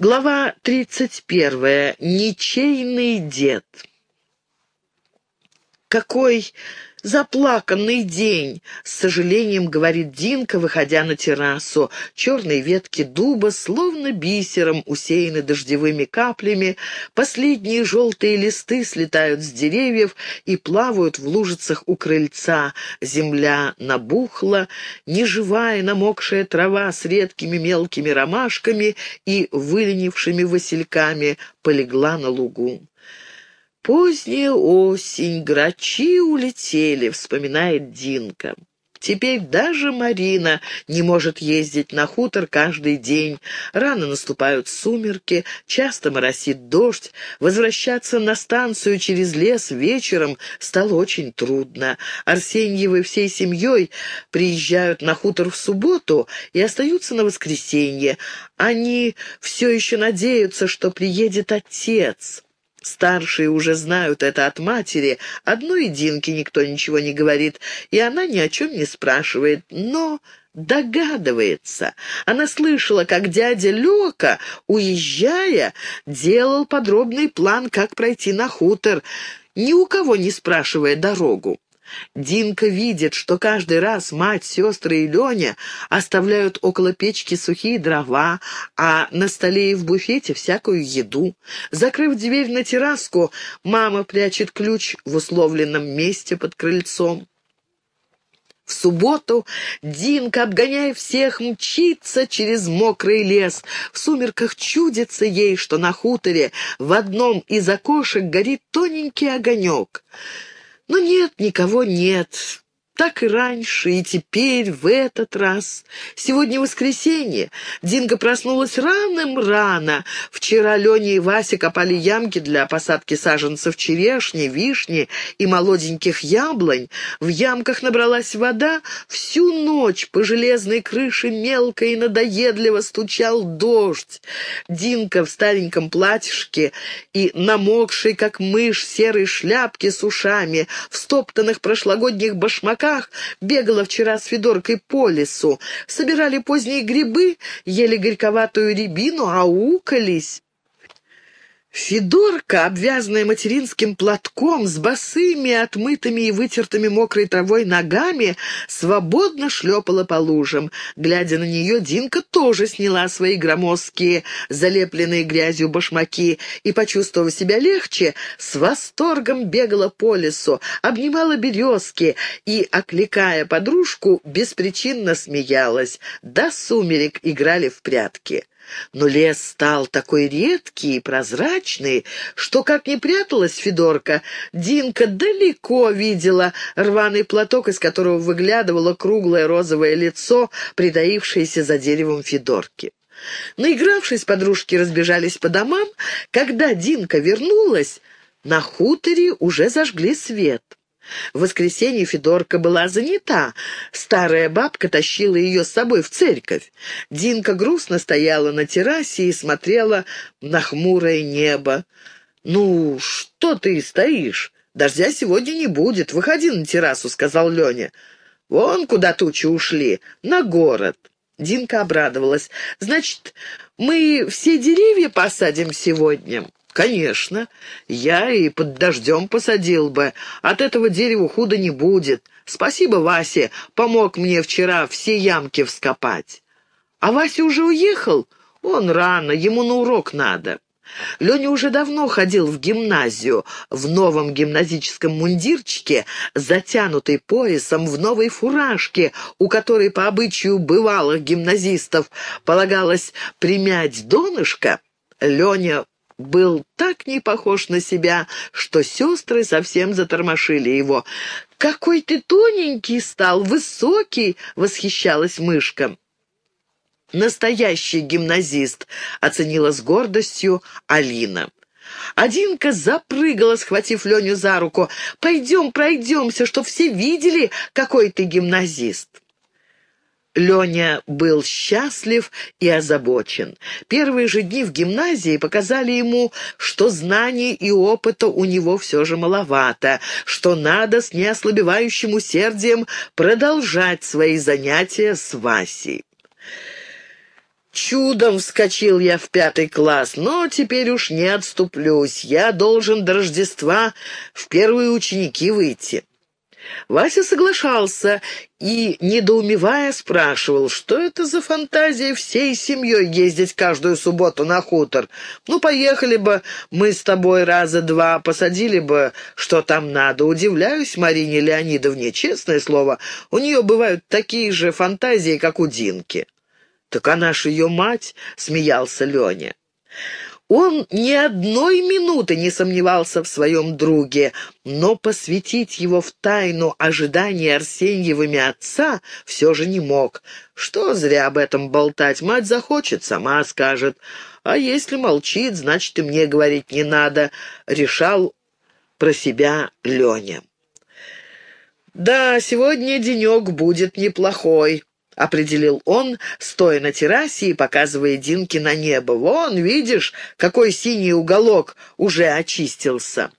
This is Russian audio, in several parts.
Глава 31. Ничейный дед. Какой заплаканный день!» — с сожалением говорит Динка, выходя на террасу. Черные ветки дуба словно бисером усеяны дождевыми каплями, последние желтые листы слетают с деревьев и плавают в лужицах у крыльца. Земля набухла, неживая намокшая трава с редкими мелкими ромашками и выленившими васильками полегла на лугу. «Поздняя осень, грачи улетели», — вспоминает Динка. Теперь даже Марина не может ездить на хутор каждый день. Рано наступают сумерки, часто моросит дождь. Возвращаться на станцию через лес вечером стало очень трудно. Арсеньевы всей семьей приезжают на хутор в субботу и остаются на воскресенье. Они все еще надеются, что приедет отец. Старшие уже знают это от матери, одной Динке никто ничего не говорит, и она ни о чем не спрашивает, но догадывается. Она слышала, как дядя Лёка, уезжая, делал подробный план, как пройти на хутор, ни у кого не спрашивая дорогу. Динка видит, что каждый раз мать, сестры и Леня оставляют около печки сухие дрова, а на столе и в буфете всякую еду. Закрыв дверь на терраску, мама прячет ключ в условленном месте под крыльцом. В субботу Динка, обгоняя всех, мчится через мокрый лес. В сумерках чудится ей, что на хуторе в одном из окошек горит тоненький огонек — но нет, никого нет. Так и раньше, и теперь, в этот раз. Сегодня воскресенье. Динго проснулась раным-рано. Вчера Леня и Вася копали ямки для посадки саженцев черешни, вишни и молоденьких яблонь. В ямках набралась вода. Всю ночь по железной крыше мелко и надоедливо стучал дождь. Динка в стареньком платьишке и намокшей, как мышь, серой шляпке с ушами, в стоптанных прошлогодних башмаках, руках, бегала вчера с Федоркой по лесу. Собирали поздние грибы, ели горьковатую рябину, аукались. Федорка, обвязанная материнским платком, с босыми, отмытыми и вытертыми мокрой травой ногами, свободно шлепала по лужам. Глядя на нее, Динка тоже сняла свои громоздкие, залепленные грязью башмаки и, почувствовав себя легче, с восторгом бегала по лесу, обнимала березки и, окликая подружку, беспричинно смеялась. До сумерек играли в прятки. Но лес стал такой редкий и прозрачный, что, как ни пряталась Федорка, Динка далеко видела рваный платок, из которого выглядывало круглое розовое лицо, притаившееся за деревом Федорки. Наигравшись, подружки разбежались по домам. Когда Динка вернулась, на хуторе уже зажгли свет. В воскресенье Федорка была занята. Старая бабка тащила ее с собой в церковь. Динка грустно стояла на террасе и смотрела на хмурое небо. «Ну, что ты стоишь? Дождя сегодня не будет. Выходи на террасу», — сказал Леня. «Вон куда тучи ушли. На город». Динка обрадовалась. «Значит, мы все деревья посадим сегодня?» «Конечно. Я и под дождем посадил бы. От этого дерева худо не будет. Спасибо, Васе, помог мне вчера все ямки вскопать». «А Вася уже уехал? Он рано, ему на урок надо». Леня уже давно ходил в гимназию, в новом гимназическом мундирчике, затянутый поясом в новой фуражке, у которой по обычаю бывалых гимназистов полагалось примять донышко. Леня был так не похож на себя, что сестры совсем затормошили его. «Какой ты тоненький стал, высокий!» — восхищалась мышка. «Настоящий гимназист», — оценила с гордостью Алина. Одинка запрыгала, схватив Леню за руку. «Пойдем, пройдемся, чтоб все видели, какой ты гимназист». Леня был счастлив и озабочен. Первые же дни в гимназии показали ему, что знаний и опыта у него все же маловато, что надо с неослабевающим усердием продолжать свои занятия с Васей. Чудом вскочил я в пятый класс, но теперь уж не отступлюсь. Я должен до Рождества в первые ученики выйти. Вася соглашался и, недоумевая, спрашивал, что это за фантазия всей семьей ездить каждую субботу на хутор. Ну, поехали бы мы с тобой раза два, посадили бы, что там надо. Удивляюсь Марине Леонидовне, честное слово, у нее бывают такие же фантазии, как у Динки. «Так она ж ее мать», — смеялся Леня. Он ни одной минуты не сомневался в своем друге, но посвятить его в тайну ожидания Арсеньевыми отца все же не мог. Что зря об этом болтать, мать захочет, сама скажет. А если молчит, значит и мне говорить не надо, решал про себя Леня. Да, сегодня денек будет неплохой определил он, стоя на террасе и показывая Динке на небо. «Вон, видишь, какой синий уголок уже очистился».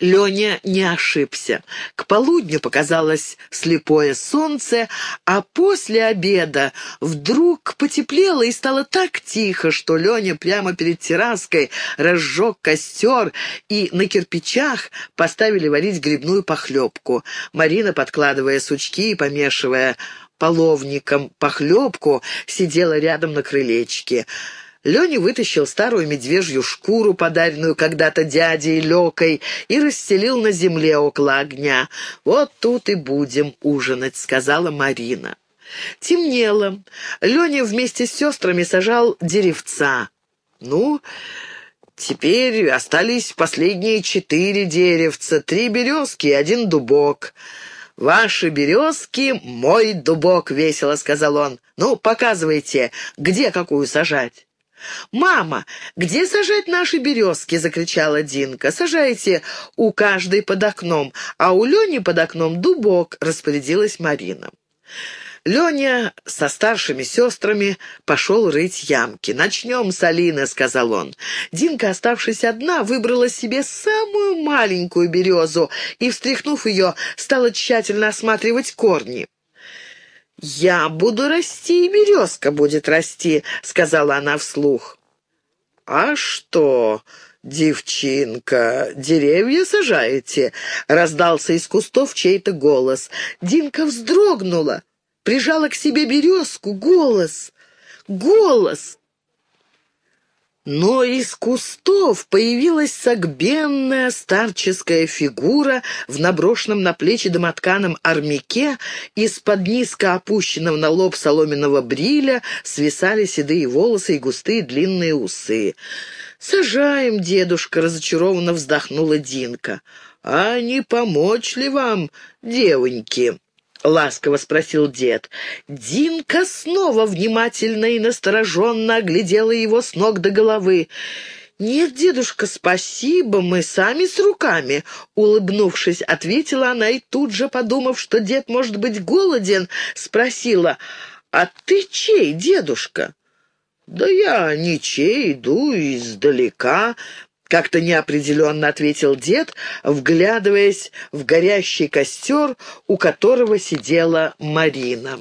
Леня не ошибся. К полудню показалось слепое солнце, а после обеда вдруг потеплело и стало так тихо, что Леня прямо перед терраской разжег костер и на кирпичах поставили варить грибную похлебку. Марина, подкладывая сучки и помешивая половником похлебку, сидела рядом на крылечке. Леня вытащил старую медвежью шкуру, подаренную когда-то дядей Лекой, и расстелил на земле около огня. «Вот тут и будем ужинать», — сказала Марина. Темнело. Леня вместе с сестрами сажал деревца. «Ну...» Теперь остались последние четыре деревца, три березки и один дубок. «Ваши березки — мой дубок», — весело сказал он. «Ну, показывайте, где какую сажать». «Мама, где сажать наши березки?» — закричала Динка. «Сажайте у каждой под окном, а у Лени под окном дубок», — распорядилась Марина. Леня со старшими сестрами пошел рыть ямки. «Начнем с Алины», — сказал он. Динка, оставшись одна, выбрала себе самую маленькую березу и, встряхнув ее, стала тщательно осматривать корни. «Я буду расти, и березка будет расти», — сказала она вслух. «А что, девчинка, деревья сажаете?» — раздался из кустов чей-то голос. Динка вздрогнула, прижала к себе березку. Голос! Голос! Но из кустов появилась согбенная старческая фигура в наброшенном на плечи домотканом армяке, из-под низко опущенного на лоб соломенного бриля свисали седые волосы и густые длинные усы. «Сажаем, дедушка», — разочарованно вздохнула Динка. «А не помочь ли вам, девоньки?» — ласково спросил дед. Динка снова внимательно и настороженно оглядела его с ног до головы. «Нет, дедушка, спасибо, мы сами с руками», — улыбнувшись, ответила она и тут же, подумав, что дед может быть голоден, спросила, «А ты чей, дедушка?» «Да я ничей, иду издалека», как-то неопределенно ответил дед, вглядываясь в горящий костер, у которого сидела Марина.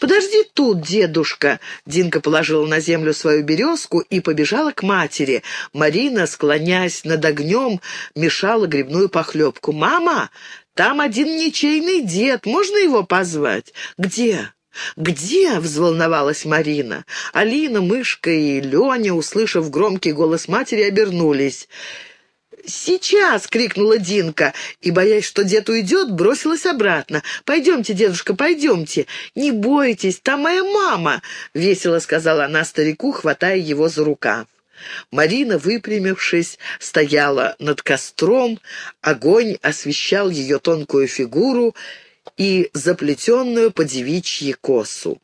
«Подожди тут, дедушка!» Динка положила на землю свою березку и побежала к матери. Марина, склоняясь над огнем, мешала грибную похлебку. «Мама, там один ничейный дед, можно его позвать?» «Где?» «Где?» — взволновалась Марина. Алина, Мышка и Леня, услышав громкий голос матери, обернулись. «Сейчас!» — крикнула Динка, и, боясь, что дед уйдет, бросилась обратно. «Пойдемте, дедушка, пойдемте! Не бойтесь, там моя мама!» — весело сказала она старику, хватая его за рукав. Марина, выпрямившись, стояла над костром, огонь освещал ее тонкую фигуру, и заплетенную по девичьи косу.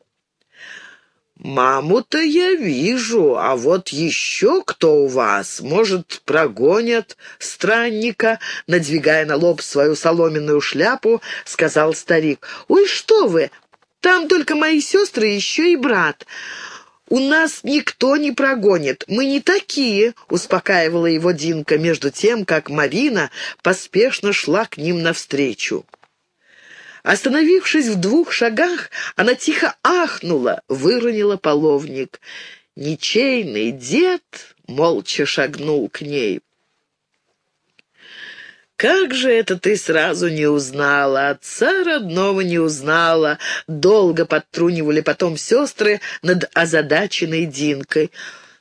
«Маму-то я вижу, а вот еще кто у вас? Может, прогонят странника?» Надвигая на лоб свою соломенную шляпу, сказал старик. «Ой, что вы! Там только мои сестры, еще и брат. У нас никто не прогонит, мы не такие», — успокаивала его Динка, между тем, как Марина поспешно шла к ним навстречу. Остановившись в двух шагах, она тихо ахнула, выронила половник. Ничейный дед молча шагнул к ней. «Как же это ты сразу не узнала? Отца родного не узнала!» Долго подтрунивали потом сестры над озадаченной Динкой.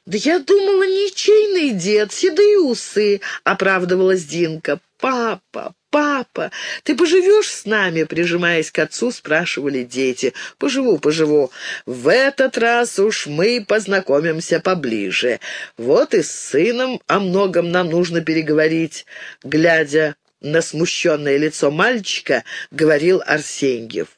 «Да я думала, ничейный дед, седые усы», — оправдывалась Динка. «Папа, папа, ты поживешь с нами?» Прижимаясь к отцу, спрашивали дети. «Поживу, поживу. В этот раз уж мы познакомимся поближе. Вот и с сыном о многом нам нужно переговорить». Глядя на смущенное лицо мальчика, говорил Арсеньев.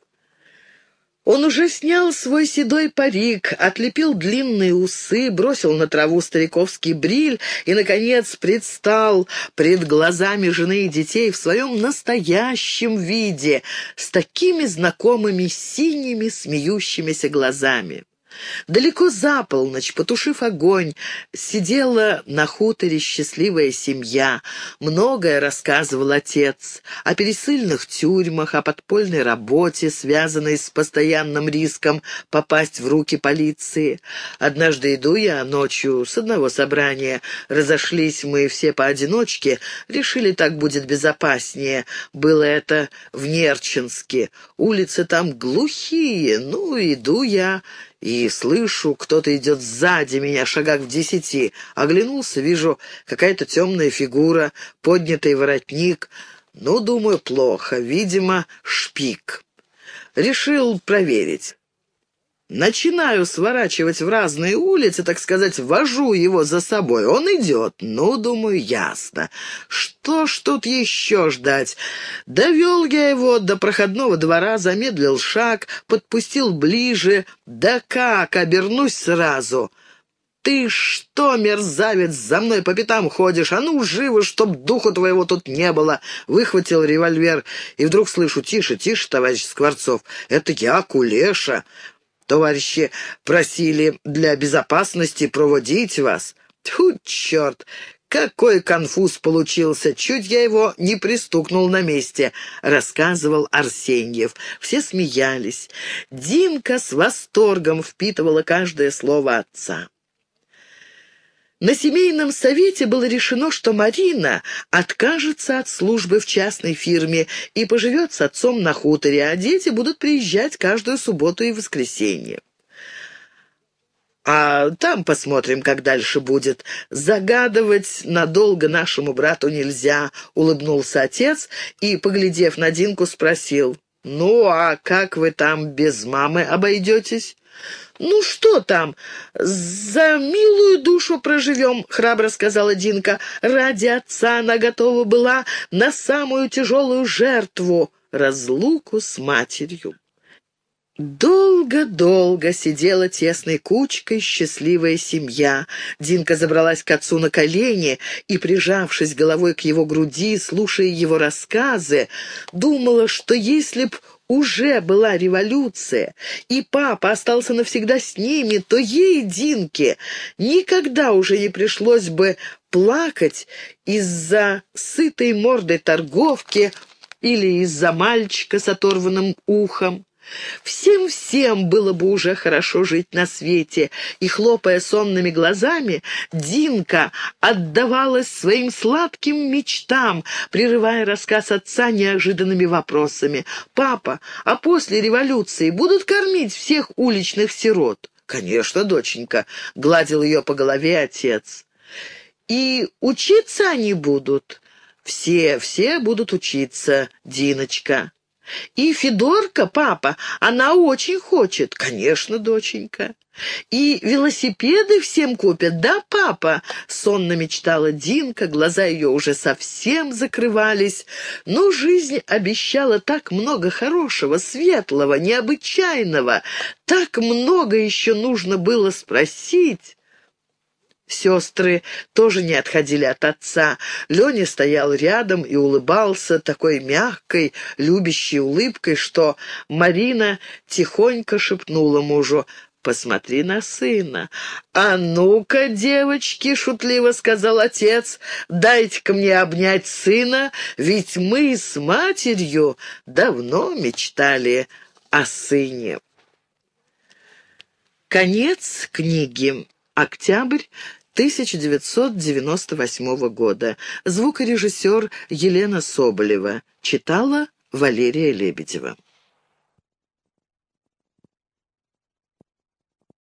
Он уже снял свой седой парик, отлепил длинные усы, бросил на траву стариковский бриль и, наконец, предстал пред глазами жены и детей в своем настоящем виде, с такими знакомыми синими смеющимися глазами. Далеко за полночь, потушив огонь, сидела на хуторе счастливая семья. Многое рассказывал отец о пересыльных тюрьмах, о подпольной работе, связанной с постоянным риском попасть в руки полиции. Однажды иду я ночью с одного собрания. Разошлись мы все поодиночке, решили, так будет безопаснее. Было это в Нерчинске. Улицы там глухие, ну, иду я и слышу, кто-то идет сзади меня, шагах в десяти. Оглянулся, вижу, какая-то темная фигура, поднятый воротник. Ну, думаю, плохо, видимо, шпик. Решил проверить. Начинаю сворачивать в разные улицы, так сказать, вожу его за собой. Он идет. Ну, думаю, ясно. Что ж тут еще ждать? Довел я его до проходного двора, замедлил шаг, подпустил ближе. Да как, обернусь сразу. «Ты что, мерзавец, за мной по пятам ходишь? А ну, живо, чтоб духу твоего тут не было!» Выхватил револьвер, и вдруг слышу, «Тише, тише, товарищ Скворцов, это я, Кулеша!» Товарищи просили для безопасности проводить вас. Тьфу, черт! Какой конфуз получился! Чуть я его не пристукнул на месте, — рассказывал Арсеньев. Все смеялись. Динка с восторгом впитывала каждое слово отца. На семейном совете было решено, что Марина откажется от службы в частной фирме и поживет с отцом на хуторе, а дети будут приезжать каждую субботу и воскресенье. А там посмотрим, как дальше будет. Загадывать надолго нашему брату нельзя, — улыбнулся отец и, поглядев на Динку, спросил. «Ну, а как вы там без мамы обойдетесь?» «Ну что там, за милую душу проживем», — храбро сказала Динка. «Ради отца она готова была на самую тяжелую жертву — разлуку с матерью». Долго-долго сидела тесной кучкой счастливая семья. Динка забралась к отцу на колени и, прижавшись головой к его груди, слушая его рассказы, думала, что если б уже была революция, и папа остался навсегда с ними, то ей, Динке, никогда уже не пришлось бы плакать из-за сытой мордой торговки или из-за мальчика с оторванным ухом. Всем-всем было бы уже хорошо жить на свете, и, хлопая сонными глазами, Динка отдавалась своим сладким мечтам, прерывая рассказ отца неожиданными вопросами. «Папа, а после революции будут кормить всех уличных сирот?» «Конечно, доченька», — гладил ее по голове отец. «И учиться они будут?» «Все, все будут учиться, Диночка». И Федорка, папа, она очень хочет. Конечно, доченька. И велосипеды всем купят, да, папа? Сонно мечтала Динка, глаза ее уже совсем закрывались. Но жизнь обещала так много хорошего, светлого, необычайного. Так много еще нужно было спросить. Сестры тоже не отходили от отца. Леня стоял рядом и улыбался такой мягкой, любящей улыбкой, что Марина тихонько шепнула мужу посмотри на сына. «А ну-ка, девочки!» — шутливо сказал отец. «Дайте-ка мне обнять сына, ведь мы с матерью давно мечтали о сыне». Конец книги. Октябрь 1998 года. Звукорежиссер Елена Соболева. Читала Валерия Лебедева.